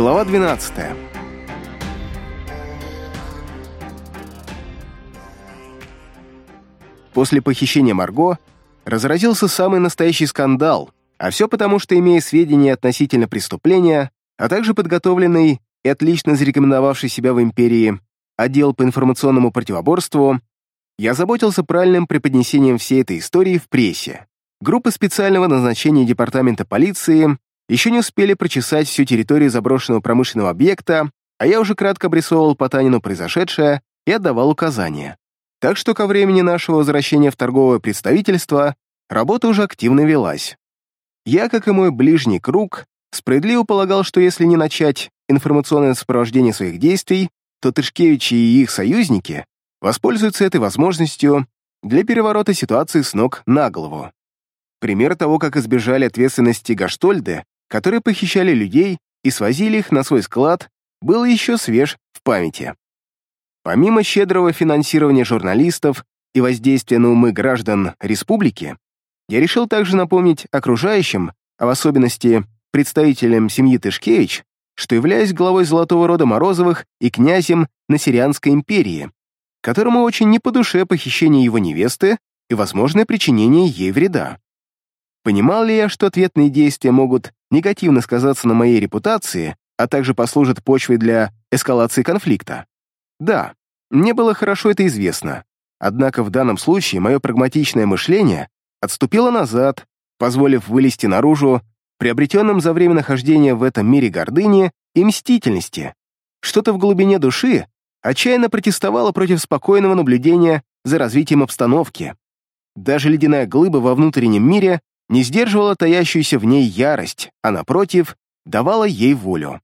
Глава 12. После похищения Марго разразился самый настоящий скандал, а все потому, что, имея сведения относительно преступления, а также подготовленный и отлично зарекомендовавший себя в империи отдел по информационному противоборству, я заботился правильным преподнесением всей этой истории в прессе. Группы специального назначения департамента полиции еще не успели прочесать всю территорию заброшенного промышленного объекта, а я уже кратко обрисовывал Потанину произошедшее и отдавал указания. Так что ко времени нашего возвращения в торговое представительство работа уже активно велась. Я, как и мой ближний круг, справедливо полагал, что если не начать информационное сопровождение своих действий, то Тышкевичи и их союзники воспользуются этой возможностью для переворота ситуации с ног на голову. Пример того, как избежали ответственности Гаштольды, которые похищали людей и свозили их на свой склад, был еще свеж в памяти. Помимо щедрого финансирования журналистов и воздействия на умы граждан республики, я решил также напомнить окружающим, а в особенности представителям семьи Тышкевич, что являюсь главой золотого рода Морозовых и князем Насирианской империи, которому очень не по душе похищение его невесты и возможное причинение ей вреда. Понимал ли я, что ответные действия могут негативно сказаться на моей репутации, а также послужат почвой для эскалации конфликта? Да, мне было хорошо это известно. Однако в данном случае мое прагматичное мышление отступило назад, позволив вылезти наружу приобретенным за время нахождения в этом мире гордыни и мстительности. Что-то в глубине души отчаянно протестовало против спокойного наблюдения за развитием обстановки. Даже ледяная глыба во внутреннем мире не сдерживала таящуюся в ней ярость, а, напротив, давала ей волю.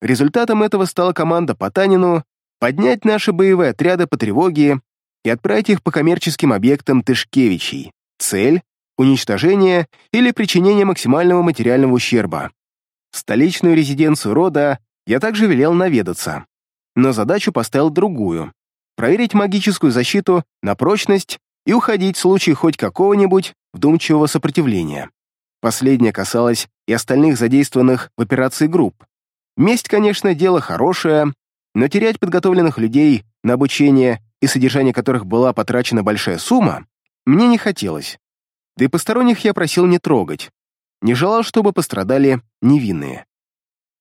Результатом этого стала команда по Танину поднять наши боевые отряды по тревоге и отправить их по коммерческим объектам Тышкевичей. Цель уничтожение или причинение максимального материального ущерба. Столичную резиденцию рода я также велел наведаться, но задачу поставил другую — проверить магическую защиту на прочность и уходить в случае хоть какого-нибудь вдумчивого сопротивления. Последнее касалось и остальных задействованных в операции групп. Месть, конечно, дело хорошее, но терять подготовленных людей на обучение и содержание которых была потрачена большая сумма, мне не хотелось. Да и посторонних я просил не трогать. Не желал, чтобы пострадали невинные.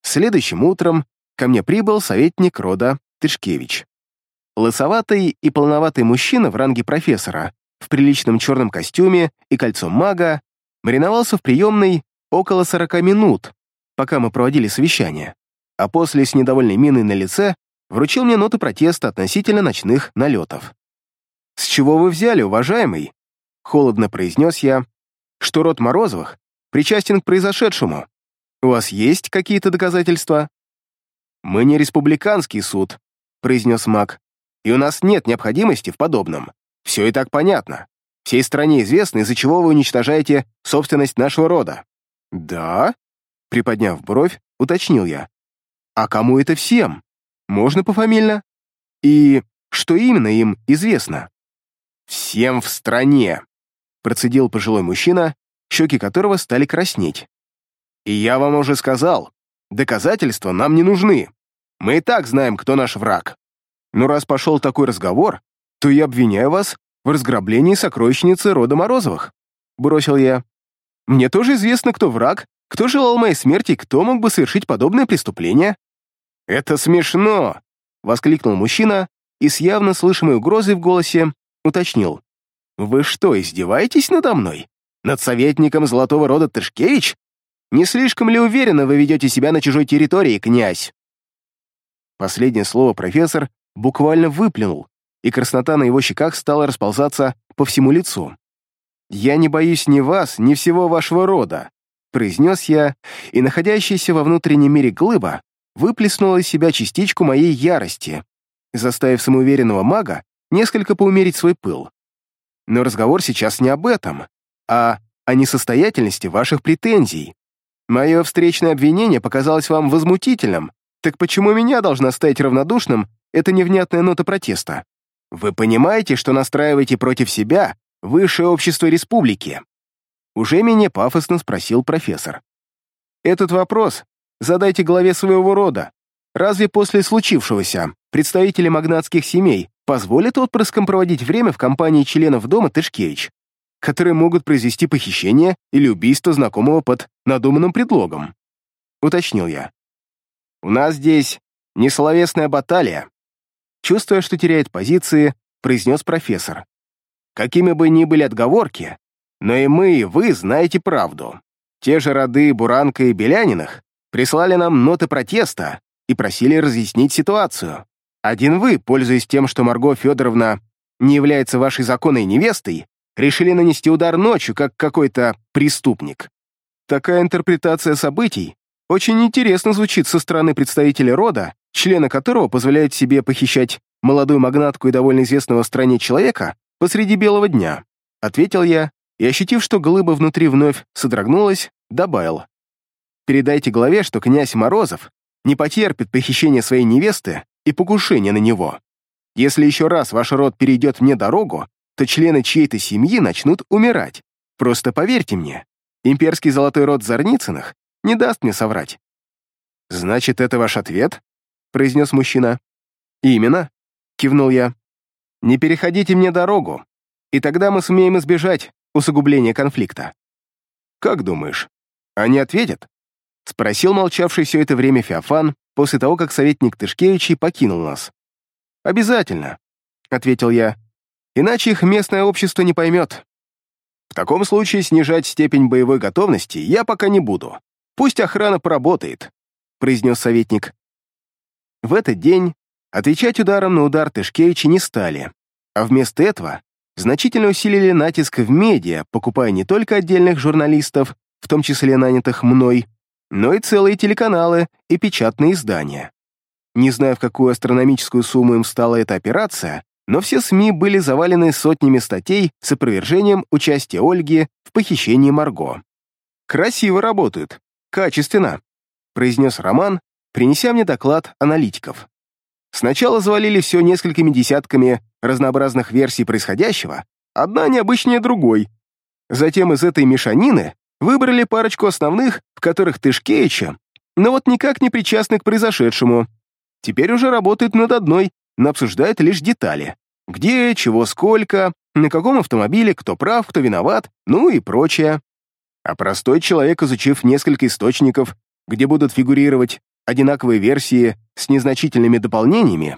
Следующим утром ко мне прибыл советник рода Тышкевич. Лысоватый и полноватый мужчина в ранге профессора, в приличном черном костюме и кольцом мага, мариновался в приемной около 40 минут, пока мы проводили совещание, а после с недовольной миной на лице вручил мне ноту протеста относительно ночных налетов. «С чего вы взяли, уважаемый?» холодно произнес я, что род Морозовых причастен к произошедшему. У вас есть какие-то доказательства? Мы не республиканский суд, произнес маг, и у нас нет необходимости в подобном. Все и так понятно. Всей стране известно, из-за чего вы уничтожаете собственность нашего рода. Да? Приподняв бровь, уточнил я. А кому это всем? Можно пофамильно? И что именно им известно? Всем в стране, процедил пожилой мужчина, щеки которого стали краснеть. «И я вам уже сказал, доказательства нам не нужны. Мы и так знаем, кто наш враг. Но раз пошел такой разговор, то я обвиняю вас в разграблении сокровищницы рода Морозовых», — бросил я. «Мне тоже известно, кто враг, кто желал моей смерти и кто мог бы совершить подобное преступление». «Это смешно!» — воскликнул мужчина и с явно слышимой угрозой в голосе уточнил. «Вы что, издеваетесь надо мной? Над советником золотого рода Тышкевич? Не слишком ли уверенно вы ведете себя на чужой территории, князь?» Последнее слово профессор буквально выплюнул, и краснота на его щеках стала расползаться по всему лицу. «Я не боюсь ни вас, ни всего вашего рода», произнес я, и находящаяся во внутреннем мире глыба выплеснула из себя частичку моей ярости, заставив самоуверенного мага несколько поумерить свой пыл. Но разговор сейчас не об этом, а о несостоятельности ваших претензий. Мое встречное обвинение показалось вам возмутительным, так почему меня должна стать равнодушным эта невнятная нота протеста? Вы понимаете, что настраиваете против себя высшее общество республики?» Уже менее пафосно спросил профессор. «Этот вопрос задайте главе своего рода. Разве после случившегося представители магнатских семей позволят отпрыскам проводить время в компании членов дома Тышкевич, которые могут произвести похищение или убийство знакомого под надуманным предлогом? Уточнил я. У нас здесь не словесная баталия. Чувствуя, что теряет позиции, произнес профессор. Какими бы ни были отговорки, но и мы, и вы знаете правду. Те же роды Буранка и Беляниных прислали нам ноты протеста и просили разъяснить ситуацию. Один вы, пользуясь тем, что Марго Федоровна не является вашей законной невестой, решили нанести удар ночью, как какой-то преступник. Такая интерпретация событий очень интересно звучит со стороны представителя рода, члена которого позволяет себе похищать молодую магнатку и довольно известного в стране человека посреди белого дня, ответил я и, ощутив, что глыба внутри вновь содрогнулась, добавил. Передайте главе, что князь Морозов не потерпит похищения своей невесты и покушения на него. Если еще раз ваш род перейдет мне дорогу, то члены чьей-то семьи начнут умирать. Просто поверьте мне, имперский золотой род Зарницыных не даст мне соврать». «Значит, это ваш ответ?» — произнес мужчина. «Именно», — кивнул я. «Не переходите мне дорогу, и тогда мы сумеем избежать усугубления конфликта». «Как думаешь, они ответят?» — спросил молчавший все это время Феофан после того, как советник Тышкевичей покинул нас. «Обязательно», — ответил я, — «иначе их местное общество не поймет. В таком случае снижать степень боевой готовности я пока не буду. Пусть охрана поработает», — произнес советник. В этот день отвечать ударом на удар Тышкевичи не стали, а вместо этого значительно усилили натиск в медиа, покупая не только отдельных журналистов, в том числе нанятых мной, но и целые телеканалы и печатные издания. Не знаю, в какую астрономическую сумму им стала эта операция, но все СМИ были завалены сотнями статей с опровержением участия Ольги в похищении Марго. Красиво работают, качественно», — произнес Роман, принеся мне доклад аналитиков. Сначала завалили все несколькими десятками разнообразных версий происходящего, одна необычнее другой. Затем из этой мешанины выбрали парочку основных, в которых Тышкевича, но вот никак не причастны к произошедшему. Теперь уже работают над одной, но обсуждают лишь детали. Где, чего, сколько, на каком автомобиле, кто прав, кто виноват, ну и прочее. А простой человек, изучив несколько источников, где будут фигурировать одинаковые версии с незначительными дополнениями,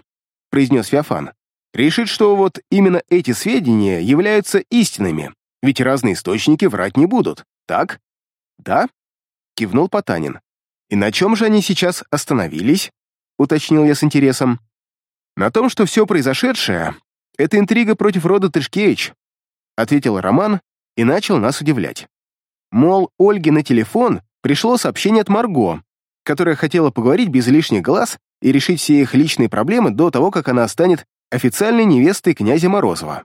произнес Феофан, решит, что вот именно эти сведения являются истинными, ведь разные источники врать не будут, так? Да? Кивнул Потанин. И на чем же они сейчас остановились? Уточнил я с интересом. На том, что все произошедшее — это интрига против рода Тышкевич, ответил Роман и начал нас удивлять. Мол, Ольге на телефон пришло сообщение от Марго, которая хотела поговорить без лишних глаз и решить все их личные проблемы до того, как она станет официальной невестой князя Морозова.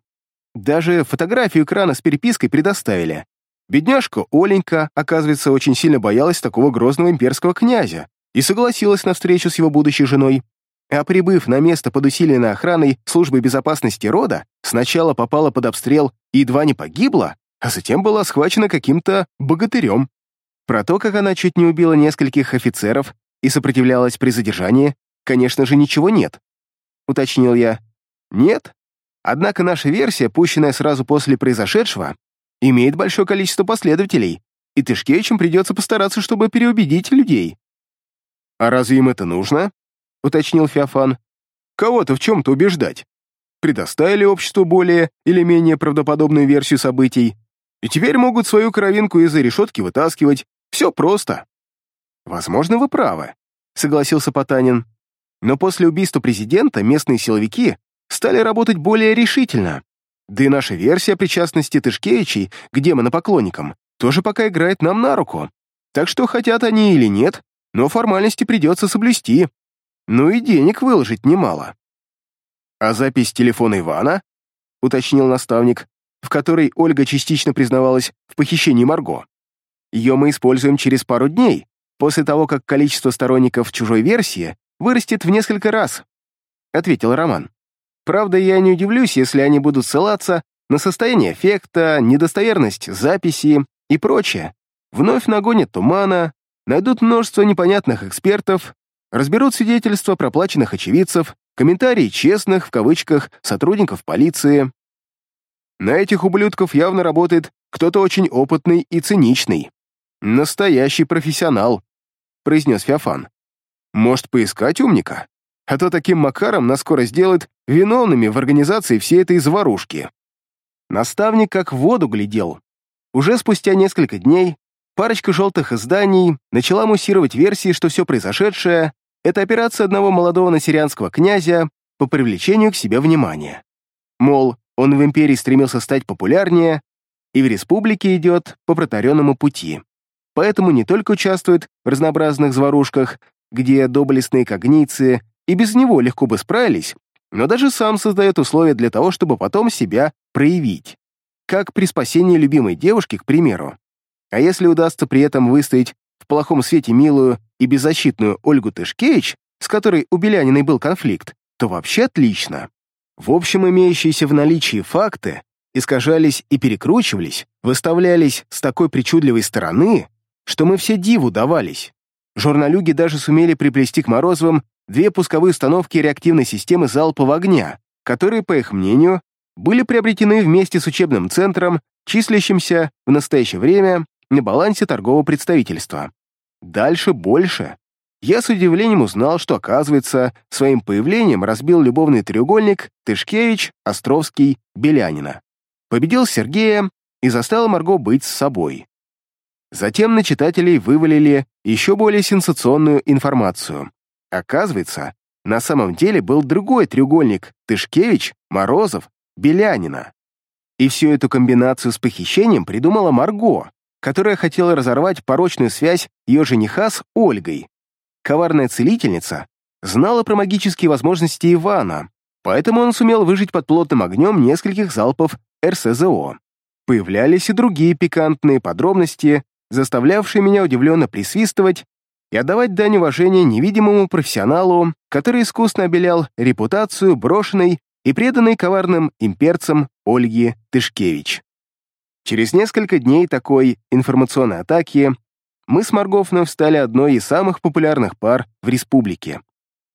Даже фотографию экрана с перепиской предоставили. Бедняжка Оленька, оказывается, очень сильно боялась такого грозного имперского князя и согласилась на встречу с его будущей женой. А прибыв на место под усиленной охраной службы безопасности рода, сначала попала под обстрел и едва не погибла, а затем была схвачена каким-то богатырем. Про то, как она чуть не убила нескольких офицеров и сопротивлялась при задержании, конечно же, ничего нет. Уточнил я. Нет. Однако наша версия, пущенная сразу после произошедшего, имеет большое количество последователей, и Тышкевичам придется постараться, чтобы переубедить людей. «А разве им это нужно?» — уточнил Феофан. «Кого-то в чем-то убеждать. Предоставили обществу более или менее правдоподобную версию событий, и теперь могут свою кровинку из-за решетки вытаскивать. Все просто. Возможно, вы правы, согласился Потанин. Но после убийства президента местные силовики стали работать более решительно. Да и наша версия причастности Тышкевичей к демонопоклонникам тоже пока играет нам на руку. Так что хотят они или нет, но формальности придется соблюсти. Ну и денег выложить немало. «А запись телефона Ивана?» — уточнил наставник в которой Ольга частично признавалась в похищении Марго. Ее мы используем через пару дней, после того, как количество сторонников чужой версии вырастет в несколько раз», — ответил Роман. «Правда, я не удивлюсь, если они будут ссылаться на состояние эффекта, недостоверность записи и прочее. Вновь нагонят тумана, найдут множество непонятных экспертов, разберут свидетельства проплаченных очевидцев, комментарии честных, в кавычках, сотрудников полиции. На этих ублюдков явно работает кто-то очень опытный и циничный. Настоящий профессионал, произнес Феофан. Может, поискать умника? А то таким макаром нас скоро сделают виновными в организации всей этой заварушки. Наставник как в воду глядел. Уже спустя несколько дней парочка желтых изданий начала муссировать версии, что все произошедшее — это операция одного молодого насирианского князя по привлечению к себе внимания. Мол, он в империи стремился стать популярнее и в республике идет по протаренному пути. Поэтому не только участвует в разнообразных заварушках, где доблестные когницы и без него легко бы справились, но даже сам создает условия для того, чтобы потом себя проявить. Как при спасении любимой девушки, к примеру. А если удастся при этом выставить в плохом свете милую и беззащитную Ольгу Тышкевич, с которой у Беляниной был конфликт, то вообще отлично. В общем, имеющиеся в наличии факты искажались и перекручивались, выставлялись с такой причудливой стороны, что мы все диву давались. Журналюги даже сумели приплести к Морозовым две пусковые установки реактивной системы залпового огня, которые, по их мнению, были приобретены вместе с учебным центром, числящимся в настоящее время на балансе торгового представительства. Дальше больше. Я с удивлением узнал, что, оказывается, своим появлением разбил любовный треугольник Тышкевич, Островский, Белянина. Победил Сергея и заставил Марго быть с собой. Затем на читателей вывалили еще более сенсационную информацию. Оказывается, на самом деле был другой треугольник Тышкевич, Морозов, Белянина. И всю эту комбинацию с похищением придумала Марго, которая хотела разорвать порочную связь ее жениха с Ольгой. Коварная целительница знала про магические возможности Ивана, поэтому он сумел выжить под плотным огнем нескольких залпов РСЗО. Появлялись и другие пикантные подробности, заставлявшие меня удивленно присвистывать и отдавать дань уважения невидимому профессионалу, который искусно обелял репутацию брошенной и преданной коварным имперцам Ольги Тышкевич. Через несколько дней такой информационной атаки мы с Марго вновь стали одной из самых популярных пар в республике.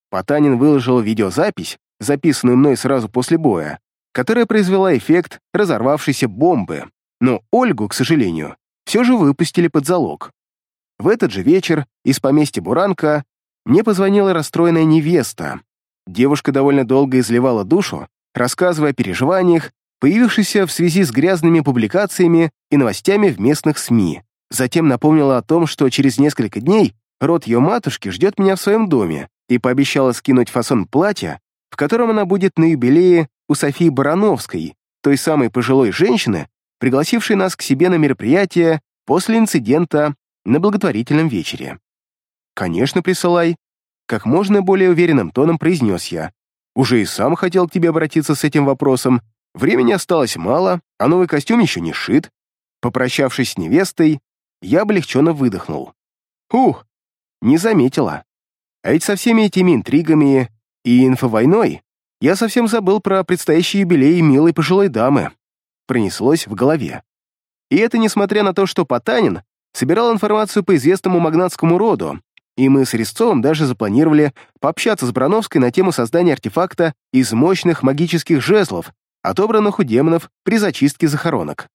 Потанин выложил видеозапись, записанную мной сразу после боя, которая произвела эффект разорвавшейся бомбы, но Ольгу, к сожалению, все же выпустили под залог. В этот же вечер из поместья Буранка мне позвонила расстроенная невеста. Девушка довольно долго изливала душу, рассказывая о переживаниях, появившихся в связи с грязными публикациями и новостями в местных СМИ. Затем напомнила о том, что через несколько дней род ее матушки ждет меня в своем доме и пообещала скинуть фасон платья, в котором она будет на юбилее у Софии Барановской, той самой пожилой женщины, пригласившей нас к себе на мероприятие после инцидента на благотворительном вечере. «Конечно, присылай», — как можно более уверенным тоном произнес я. «Уже и сам хотел к тебе обратиться с этим вопросом. Времени осталось мало, а новый костюм еще не шит». Попрощавшись с невестой, я облегченно выдохнул. Ух, не заметила. А ведь со всеми этими интригами и инфовойной я совсем забыл про предстоящий юбилей милой пожилой дамы. Пронеслось в голове. И это несмотря на то, что Потанин собирал информацию по известному магнатскому роду, и мы с Резцовым даже запланировали пообщаться с Брановской на тему создания артефакта из мощных магических жезлов, отобранных у демонов при зачистке захоронок.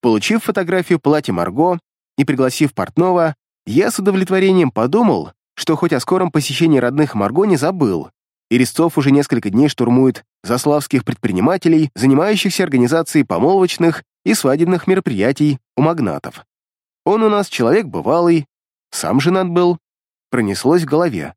Получив фотографию платья Марго и пригласив портного, я с удовлетворением подумал, что хоть о скором посещении родных Марго не забыл, и Резцов уже несколько дней штурмует заславских предпринимателей, занимающихся организацией помолвочных и свадебных мероприятий у магнатов. Он у нас человек бывалый, сам женат был, пронеслось в голове.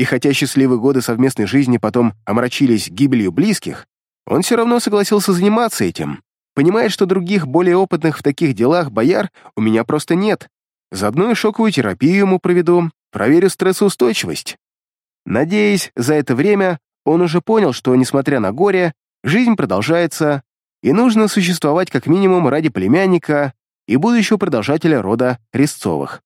И хотя счастливые годы совместной жизни потом омрачились гибелью близких, он все равно согласился заниматься этим, понимает, что других, более опытных в таких делах бояр у меня просто нет. Заодно и шоковую терапию ему проведу, проверю стрессоустойчивость. Надеюсь, за это время он уже понял, что, несмотря на горе, жизнь продолжается, и нужно существовать как минимум ради племянника и будущего продолжателя рода Резцовых.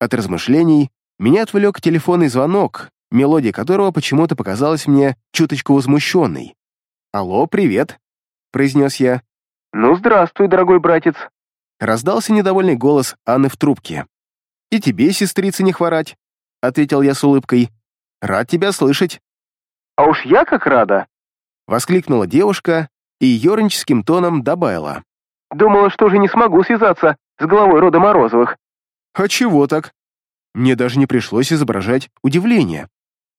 От размышлений меня отвлек телефонный звонок, мелодия которого почему-то показалась мне чуточку возмущенной. «Алло, привет», — произнес я. «Ну, здравствуй, дорогой братец!» Раздался недовольный голос Анны в трубке. «И тебе, сестрица, не хворать», — ответил я с улыбкой. «Рад тебя слышать». «А уж я как рада!» — воскликнула девушка и ерническим тоном добавила. «Думала, что же не смогу связаться с главой рода Морозовых». «А чего так?» Мне даже не пришлось изображать удивление.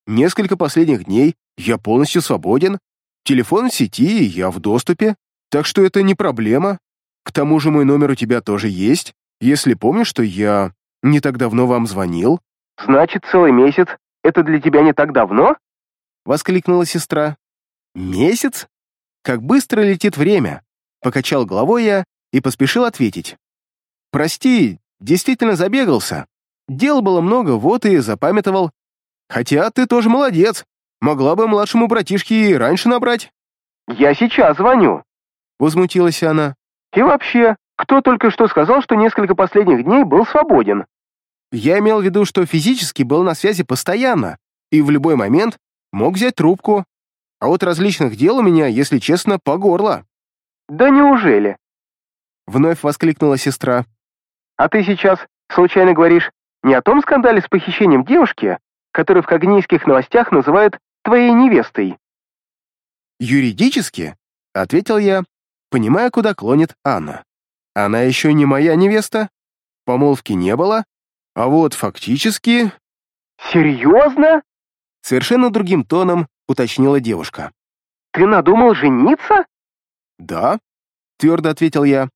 Несколько последних дней я полностью свободен, телефон в сети, и я в доступе, так что это не проблема. К тому же мой номер у тебя тоже есть, если помнишь, что я не так давно вам звонил». «Значит, целый месяц — это для тебя не так давно?» — воскликнула сестра. «Месяц? Как быстро летит время!» — покачал головой я и поспешил ответить. «Прости, действительно забегался. Дел было много, вот и запамятовал. Хотя ты тоже молодец. Могла бы младшему братишке и раньше набрать». «Я сейчас звоню», — возмутилась она. «И вообще, кто только что сказал, что несколько последних дней был свободен?» Я имел в виду, что физически был на связи постоянно и в любой момент мог взять трубку. А вот различных дел у меня, если честно, по горло. «Да неужели?» Вновь воскликнула сестра. «А ты сейчас, случайно говоришь, не о том скандале с похищением девушки, который в когнийских новостях называют твоей невестой?» «Юридически?» — ответил я, понимая, куда клонит Анна. «Она еще не моя невеста, помолвки не было, а вот фактически...» «Серьезно?» Совершенно другим тоном уточнила девушка. «Ты надумал жениться?» «Да», — твердо ответил я.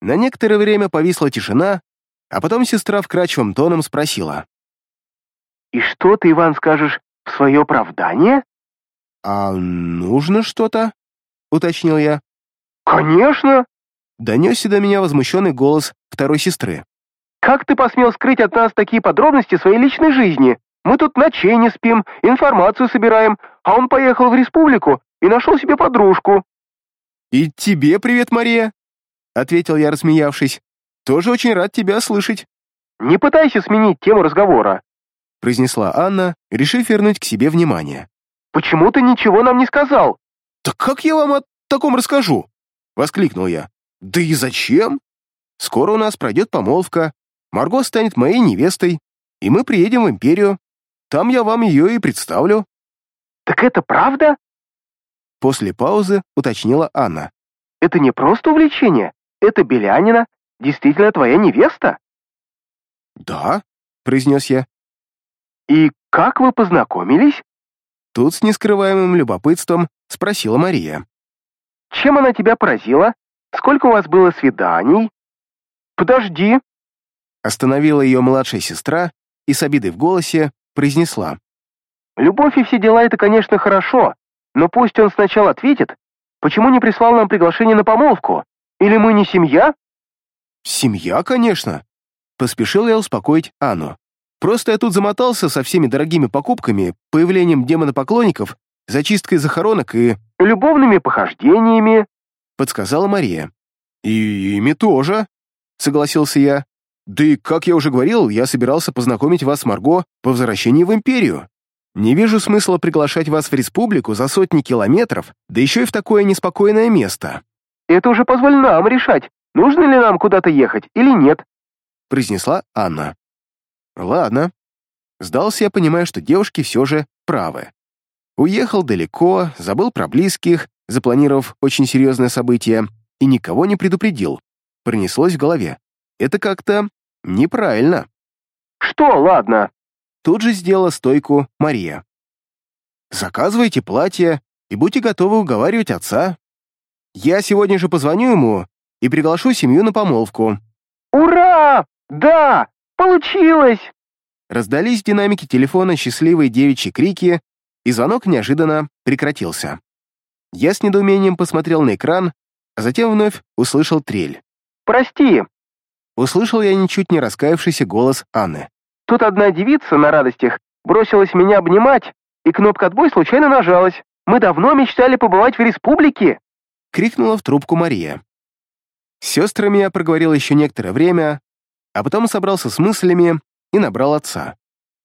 На некоторое время повисла тишина, а потом сестра вкрадчивым тоном спросила. «И что ты, Иван, скажешь в свое оправдание?» «А нужно что-то?» — уточнил я. «Конечно!» — донесся до меня возмущенный голос второй сестры. Как ты посмел скрыть от нас такие подробности своей личной жизни? Мы тут ночей не спим, информацию собираем, а он поехал в республику и нашел себе подружку». «И тебе привет, Мария», — ответил я, рассмеявшись. «Тоже очень рад тебя слышать». «Не пытайся сменить тему разговора», — произнесла Анна, решив вернуть к себе внимание. «Почему ты ничего нам не сказал?» «Так как я вам о таком расскажу?» — воскликнул я. «Да и зачем? Скоро у нас пройдет помолвка, Марго станет моей невестой, и мы приедем в Империю. Там я вам ее и представлю». «Так это правда?» После паузы уточнила Анна. «Это не просто увлечение. Это Белянина действительно твоя невеста?» «Да», — произнес я. «И как вы познакомились?» Тут с нескрываемым любопытством спросила Мария. «Чем она тебя поразила? Сколько у вас было свиданий?» «Подожди», Остановила ее младшая сестра и с обидой в голосе произнесла. «Любовь и все дела — это, конечно, хорошо, но пусть он сначала ответит, почему не прислал нам приглашение на помолвку? Или мы не семья?» «Семья, конечно», — поспешил я успокоить Анну. «Просто я тут замотался со всеми дорогими покупками, появлением демонопоклонников, зачисткой захоронок и...» «Любовными похождениями», — подсказала Мария. «И ими тоже», — согласился я. Да и, как я уже говорил, я собирался познакомить вас с Марго по возвращении в Империю. Не вижу смысла приглашать вас в республику за сотни километров, да еще и в такое неспокойное место». «Это уже позволь нам решать, нужно ли нам куда-то ехать или нет», произнесла Анна. «Ладно». Сдался я, понимая, что девушки все же правы. Уехал далеко, забыл про близких, запланировав очень серьезное событие, и никого не предупредил. Пронеслось в голове. Это как-то Неправильно. Что, ладно? Тут же сделала стойку Мария. Заказывайте платье и будьте готовы уговаривать отца. Я сегодня же позвоню ему и приглашу семью на помолвку. Ура! Да! Получилось! Раздались в динамике телефона счастливые девичьи крики, и звонок неожиданно прекратился. Я с недоумением посмотрел на экран, а затем вновь услышал трель. «Прости, услышал я ничуть не раскаявшийся голос Анны. «Тут одна девица на радостях бросилась меня обнимать, и кнопка «Отбой» случайно нажалась. Мы давно мечтали побывать в республике!» — крикнула в трубку Мария. С сестрами я проговорил еще некоторое время, а потом собрался с мыслями и набрал отца.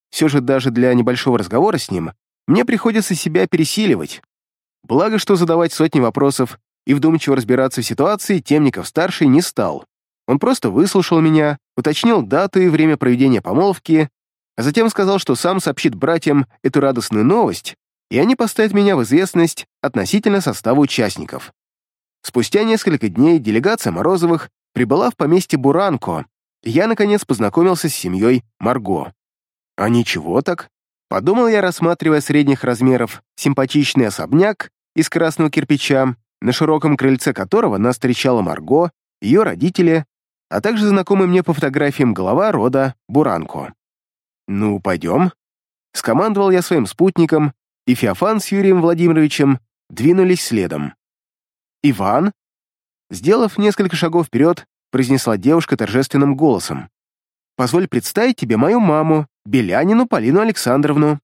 Все же даже для небольшого разговора с ним мне приходится себя пересиливать. Благо, что задавать сотни вопросов и вдумчиво разбираться в ситуации Темников-старший не стал. Он просто выслушал меня, уточнил дату и время проведения помолвки, а затем сказал, что сам сообщит братьям эту радостную новость, и они поставят меня в известность относительно состава участников. Спустя несколько дней делегация Морозовых прибыла в поместье Буранко, и я, наконец, познакомился с семьей Марго. А ничего так. Подумал я, рассматривая средних размеров симпатичный особняк из красного кирпича, на широком крыльце которого нас встречала Марго, ее родители, а также знакомый мне по фотографиям глава рода Буранко. «Ну, пойдем», — скомандовал я своим спутником, и Феофан с Юрием Владимировичем двинулись следом. «Иван?» Сделав несколько шагов вперед, произнесла девушка торжественным голосом. «Позволь представить тебе мою маму, Белянину Полину Александровну.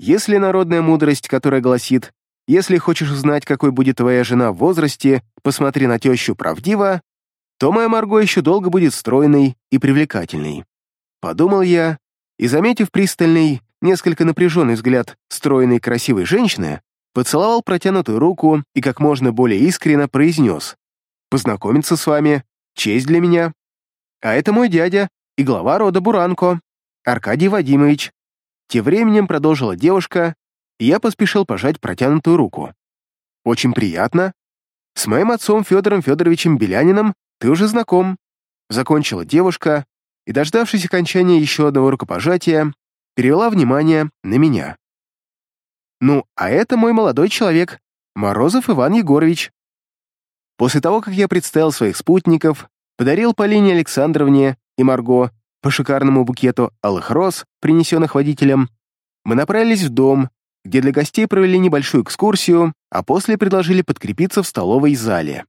Если народная мудрость, которая гласит, если хочешь узнать, какой будет твоя жена в возрасте, посмотри на тещу правдиво, то моя Марго еще долго будет стройной и привлекательной. Подумал я, и, заметив пристальный, несколько напряженный взгляд стройной красивой женщины, поцеловал протянутую руку и как можно более искренно произнес «Познакомиться с вами, честь для меня. А это мой дядя и глава рода Буранко, Аркадий Вадимович». Тем временем продолжила девушка, и я поспешил пожать протянутую руку. «Очень приятно. С моим отцом Федором Федоровичем Беляниным ты уже знаком», закончила девушка и, дождавшись окончания еще одного рукопожатия, перевела внимание на меня. «Ну, а это мой молодой человек, Морозов Иван Егорович». После того, как я представил своих спутников, подарил Полине Александровне и Марго по шикарному букету алых роз, принесенных водителем, мы направились в дом, где для гостей провели небольшую экскурсию, а после предложили подкрепиться в столовой зале.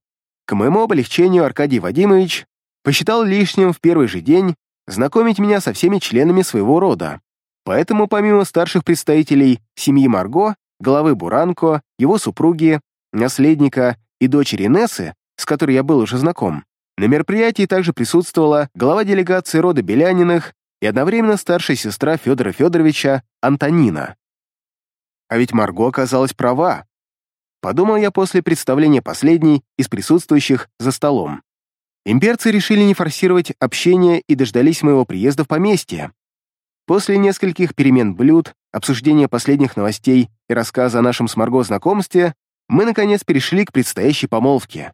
К моему облегчению Аркадий Вадимович посчитал лишним в первый же день знакомить меня со всеми членами своего рода. Поэтому помимо старших представителей семьи Марго, главы Буранко, его супруги, наследника и дочери Нессы, с которой я был уже знаком, на мероприятии также присутствовала глава делегации рода Беляниных и одновременно старшая сестра Федора Федоровича Антонина. А ведь Марго оказалась права. Подумал я после представления последней из присутствующих за столом. Имперцы решили не форсировать общение и дождались моего приезда в поместье. После нескольких перемен блюд, обсуждения последних новостей и рассказа о нашем с Марго знакомстве, мы, наконец, перешли к предстоящей помолвке.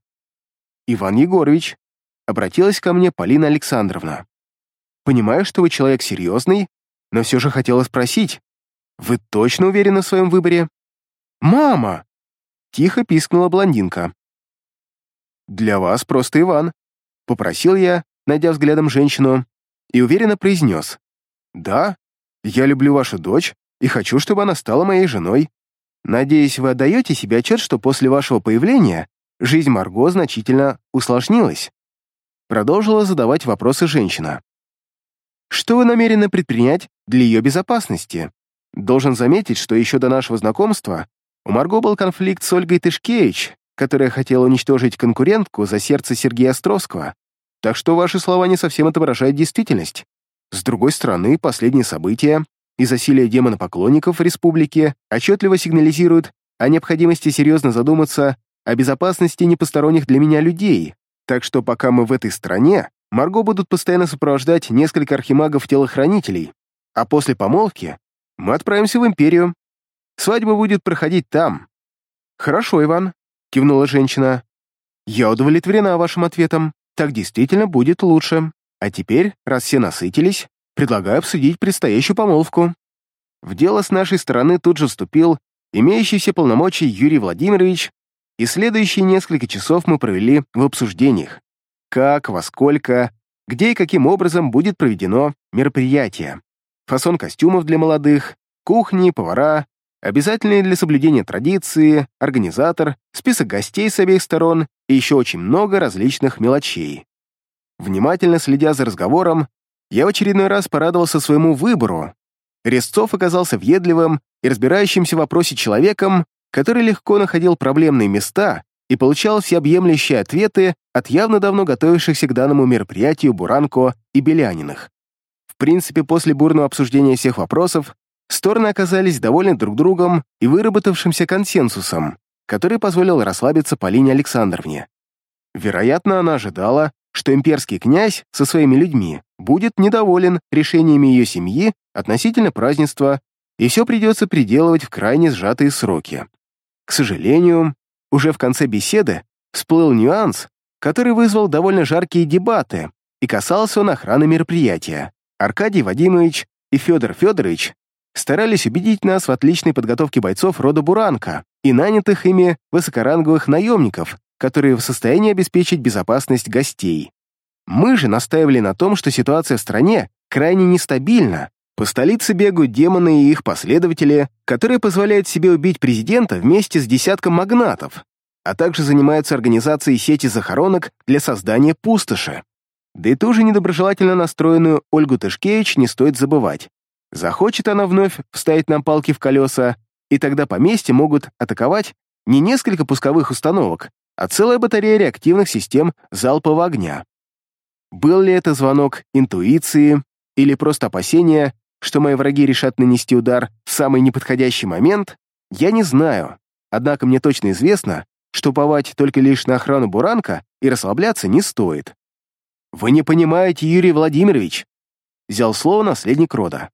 «Иван Егорович», — обратилась ко мне Полина Александровна. «Понимаю, что вы человек серьезный, но все же хотела спросить, вы точно уверены в своем выборе?» «Мама!» — тихо пискнула блондинка. «Для вас просто Иван», Попросил я, найдя взглядом женщину, и уверенно произнес. «Да, я люблю вашу дочь и хочу, чтобы она стала моей женой. Надеюсь, вы отдаете себе отчет, что после вашего появления жизнь Марго значительно усложнилась?» Продолжила задавать вопросы женщина. «Что вы намерены предпринять для ее безопасности? Должен заметить, что еще до нашего знакомства у Марго был конфликт с Ольгой Тышкевич, которая хотела уничтожить конкурентку за сердце Сергея Островского. Так что ваши слова не совсем отображают действительность. С другой стороны, последние события и засилие демона-поклонников в республике отчетливо сигнализируют о необходимости серьезно задуматься о безопасности непосторонних для меня людей, так что пока мы в этой стране, Марго будут постоянно сопровождать несколько архимагов-телохранителей, а после помолвки мы отправимся в Империю. Свадьба будет проходить там. Хорошо, Иван, — кивнула женщина. «Я удовлетворена вашим ответом. Так действительно будет лучше. А теперь, раз все насытились, предлагаю обсудить предстоящую помолвку». В дело с нашей стороны тут же вступил имеющийся полномочий Юрий Владимирович, и следующие несколько часов мы провели в обсуждениях. Как, во сколько, где и каким образом будет проведено мероприятие. Фасон костюмов для молодых, кухни, повара, Обязательные для соблюдения традиции, организатор, список гостей с обеих сторон и еще очень много различных мелочей. Внимательно следя за разговором, я в очередной раз порадовался своему выбору. Резцов оказался въедливым и разбирающимся в вопросе человеком, который легко находил проблемные места и получал всеобъемлющие ответы от явно давно готовившихся к данному мероприятию Буранко и Беляниных. В принципе, после бурного обсуждения всех вопросов, Стороны оказались довольны друг другом и выработавшимся консенсусом, который позволил расслабиться Полине Александровне. Вероятно, она ожидала, что имперский князь со своими людьми будет недоволен решениями ее семьи относительно празднества, и все придется приделывать в крайне сжатые сроки. К сожалению, уже в конце беседы всплыл нюанс, который вызвал довольно жаркие дебаты, и касался он охраны мероприятия. Аркадий Вадимович и Федор Федорович старались убедить нас в отличной подготовке бойцов рода Буранка и нанятых ими высокоранговых наемников, которые в состоянии обеспечить безопасность гостей. Мы же настаивали на том, что ситуация в стране крайне нестабильна. По столице бегают демоны и их последователи, которые позволяют себе убить президента вместе с десятком магнатов, а также занимаются организацией сети захоронок для создания пустоши. Да и ту же недоброжелательно настроенную Ольгу Тышкевич не стоит забывать. Захочет она вновь вставить нам палки в колеса, и тогда поместье могут атаковать не несколько пусковых установок, а целая батарея реактивных систем залпового огня. Был ли это звонок интуиции или просто опасение, что мои враги решат нанести удар в самый неподходящий момент, я не знаю. Однако мне точно известно, что уповать только лишь на охрану Буранка и расслабляться не стоит. «Вы не понимаете, Юрий Владимирович», — взял слово наследник рода.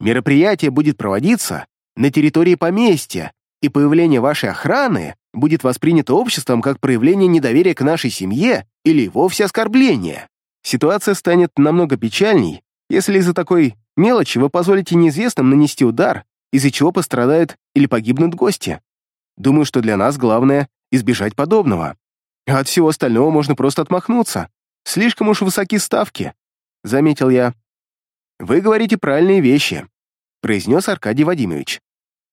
«Мероприятие будет проводиться на территории поместья, и появление вашей охраны будет воспринято обществом как проявление недоверия к нашей семье или вовсе оскорбление. Ситуация станет намного печальней, если из-за такой мелочи вы позволите неизвестным нанести удар, из-за чего пострадают или погибнут гости. Думаю, что для нас главное — избежать подобного. А от всего остального можно просто отмахнуться. Слишком уж высоки ставки», — заметил я. «Вы говорите правильные вещи», — произнес Аркадий Вадимович.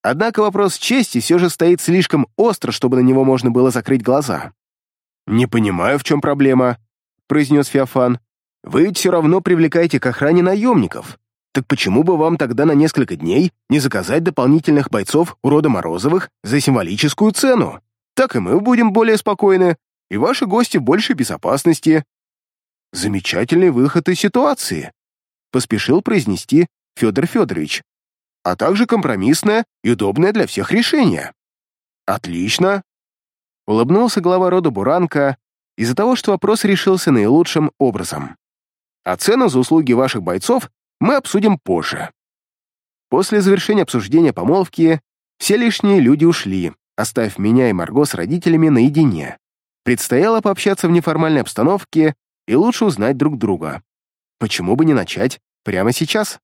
Однако вопрос чести все же стоит слишком остро, чтобы на него можно было закрыть глаза. «Не понимаю, в чем проблема», — произнес Феофан. «Вы ведь все равно привлекаете к охране наемников. Так почему бы вам тогда на несколько дней не заказать дополнительных бойцов у рода Морозовых за символическую цену? Так и мы будем более спокойны, и ваши гости в большей безопасности». «Замечательный выход из ситуации», — поспешил произнести Федор Федорович а также компромиссное и удобное для всех решение. Отлично. Улыбнулся глава рода Буранка из-за того, что вопрос решился наилучшим образом. А цену за услуги ваших бойцов мы обсудим позже. После завершения обсуждения помолвки все лишние люди ушли, оставив меня и Марго с родителями наедине. Предстояло пообщаться в неформальной обстановке и лучше узнать друг друга. Почему бы не начать прямо сейчас?